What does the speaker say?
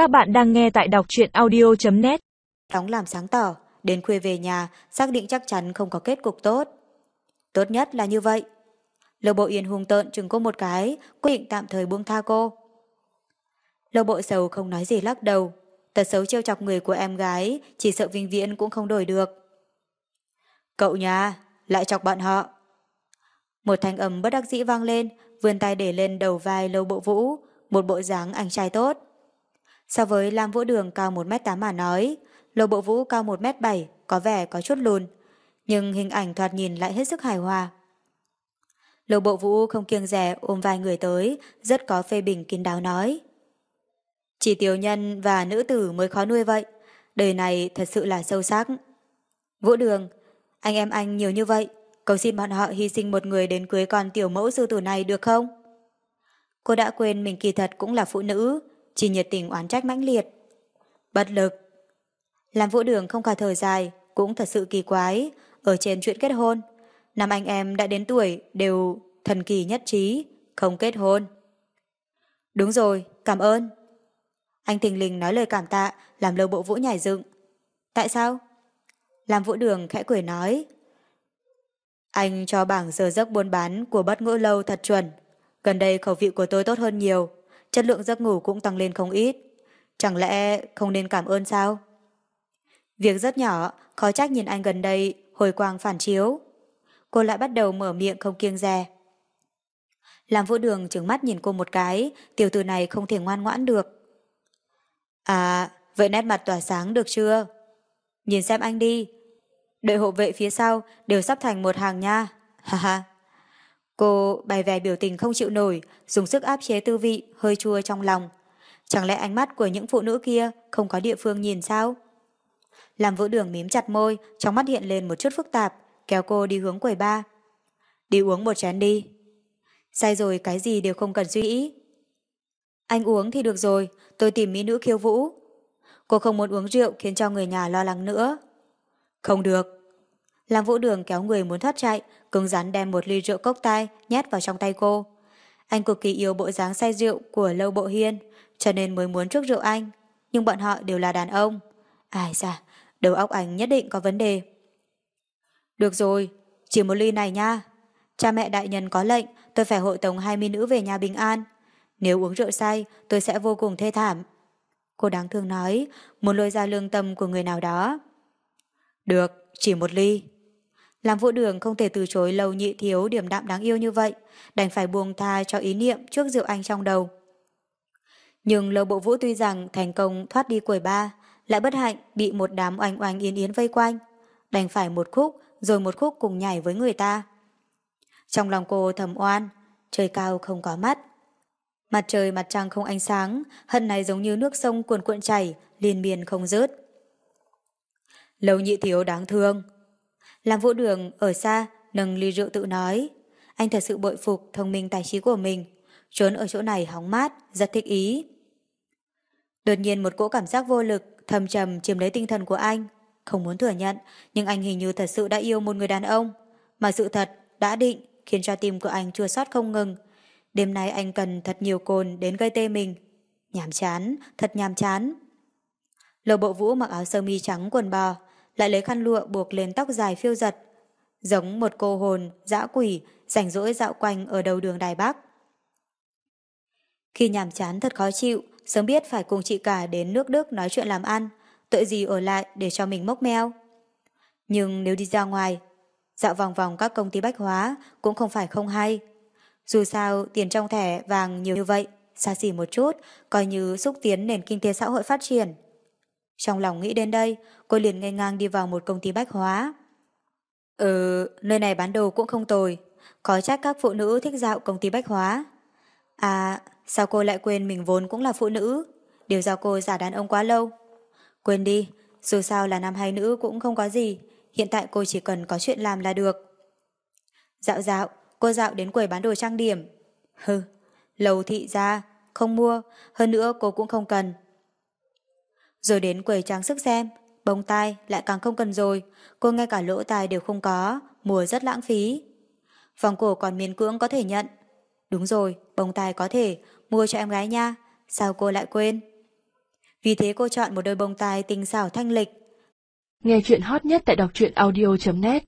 Các bạn đang nghe tại đọc truyện audio.net Đóng làm sáng tỏ, đến khuya về nhà, xác định chắc chắn không có kết cục tốt. Tốt nhất là như vậy. Lầu bộ yên hung tợn chừng cô một cái, quyết định tạm thời buông tha cô. Lầu bộ sầu không nói gì lắc đầu. Tật xấu trêu chọc người của em gái, chỉ sợ vinh viễn cũng không đổi được. Cậu nhà, lại chọc bọn họ. Một thanh âm bất đắc dĩ vang lên, vươn tay để lên đầu vai lâu bộ vũ, một bộ dáng anh trai tốt. So với Lam Vũ Đường cao 1m8 mà nói, Lô Bộ Vũ cao 1m7 có vẻ có chút lùn, nhưng hình ảnh thoạt nhìn lại hết sức hài hòa. Lô Bộ Vũ không kiêng rẻ ôm vài người tới, rất có phê bình kín đáo nói. Chỉ tiểu nhân và nữ tử mới khó nuôi vậy, đời này thật sự là sâu sắc. Vũ Đường, anh em anh nhiều như vậy, cầu xin bọn họ hy sinh một người đến cưới con tiểu mẫu sư tử này được không? Cô đã quên mình kỳ thật cũng là phụ nữ, chỉ nhiệt tình oán trách mãnh liệt. Bất lực. Làm vũ đường không cả thời dài, cũng thật sự kỳ quái, ở trên chuyện kết hôn. Năm anh em đã đến tuổi đều thần kỳ nhất trí, không kết hôn. Đúng rồi, cảm ơn. Anh thình lình nói lời cảm tạ, làm lâu bộ vũ nhảy dựng. Tại sao? Làm vũ đường khẽ cười nói. Anh cho bảng giờ giấc buôn bán của bất ngữ lâu thật chuẩn. Gần đây khẩu vị của tôi tốt hơn nhiều chất lượng giấc ngủ cũng tăng lên không ít. Chẳng lẽ không nên cảm ơn sao? Việc rất nhỏ, khó trách nhìn anh gần đây hồi quang phản chiếu. Cô lại bắt đầu mở miệng không kiêng dè. Làm vũ đường trừng mắt nhìn cô một cái, tiểu tử này không thể ngoan ngoãn được. À, vậy nét mặt tỏa sáng được chưa? Nhìn xem anh đi. Đội hộ vệ phía sau đều sắp thành một hàng nha. Ha ha. Cô bày vẻ biểu tình không chịu nổi, dùng sức áp chế tư vị, hơi chua trong lòng. Chẳng lẽ ánh mắt của những phụ nữ kia không có địa phương nhìn sao? Làm vũ đường mím chặt môi, trong mắt hiện lên một chút phức tạp, kéo cô đi hướng quầy ba. Đi uống một chén đi. sai rồi cái gì đều không cần suy nghĩ. Anh uống thì được rồi, tôi tìm mỹ nữ khiêu vũ. Cô không muốn uống rượu khiến cho người nhà lo lắng nữa. Không được, làm vũ đường kéo người muốn thoát chạy, cứng rắn đem một ly rượu cốc tai nhét vào trong tay cô. Anh cực kỳ yêu bộ dáng say rượu của Lâu Bộ Hiên, cho nên mới muốn trước rượu anh. Nhưng bọn họ đều là đàn ông. Ai da, đầu óc anh nhất định có vấn đề. Được rồi, chỉ một ly này nha. Cha mẹ đại nhân có lệnh, tôi phải hội tống hai mỹ nữ về nhà bình an. Nếu uống rượu say, tôi sẽ vô cùng thê thảm. Cô đáng thương nói, muốn lôi ra lương tâm của người nào đó. Được, chỉ một ly. Làm vũ đường không thể từ chối lầu nhị thiếu điểm đạm đáng yêu như vậy, đành phải buông tha cho ý niệm trước rượu anh trong đầu. Nhưng lầu bộ vũ tuy rằng thành công thoát đi quầy ba, lại bất hạnh bị một đám oanh oanh yên yến vây quanh, đành phải một khúc rồi một khúc cùng nhảy với người ta. Trong lòng cô thầm oan, trời cao không có mắt. Mặt trời mặt trăng không ánh sáng, hận này giống như nước sông cuồn cuộn chảy, liên miên không rớt. Lầu nhị thiếu đáng thương, làm vũ đường ở xa nâng ly rượu tự nói. Anh thật sự bội phục thông minh tài trí của mình. Trốn ở chỗ này hóng mát, rất thích ý. Đột nhiên một cỗ cảm giác vô lực, thầm trầm chiếm lấy tinh thần của anh. Không muốn thừa nhận, nhưng anh hình như thật sự đã yêu một người đàn ông. Mà sự thật đã định khiến cho tim của anh chua xót không ngừng. Đêm nay anh cần thật nhiều cồn đến gây tê mình. Nhàm chán, thật nhàm chán. Lầu bộ vũ mặc áo sơ mi trắng quần bò, lại lấy khăn lụa buộc lên tóc dài phiêu giật, giống một cô hồn, dã quỷ, rảnh rỗi dạo quanh ở đầu đường Đài Bắc. Khi nhàm chán thật khó chịu, sớm biết phải cùng chị cả đến nước Đức nói chuyện làm ăn, tội gì ở lại để cho mình mốc meo. Nhưng nếu đi ra ngoài, dạo vòng vòng các công ty bách hóa cũng không phải không hay. Dù sao, tiền trong thẻ vàng nhiều như vậy, xa xỉ một chút, coi như xúc tiến nền kinh tế xã hội phát triển. Trong lòng nghĩ đến đây, cô liền ngay ngang đi vào một công ty bách hóa. Ừ, nơi này bán đồ cũng không tồi. Có trách các phụ nữ thích dạo công ty bách hóa. À, sao cô lại quên mình vốn cũng là phụ nữ? Điều do cô giả đàn ông quá lâu. Quên đi, dù sao là nam hay nữ cũng không có gì. Hiện tại cô chỉ cần có chuyện làm là được. Dạo dạo, cô dạo đến quầy bán đồ trang điểm. Hừ, lầu thị ra, không mua, hơn nữa cô cũng không cần. Rồi đến quầy trang sức xem, bông tai lại càng không cần rồi, cô ngay cả lỗ tai đều không có, mùa rất lãng phí. Vòng cổ còn miên cưỡng có thể nhận. Đúng rồi, bông tai có thể, mua cho em gái nha, sao cô lại quên? Vì thế cô chọn một đôi bông tai tinh xảo thanh lịch. Nghe chuyện hot nhất tại đọc truyện audio.net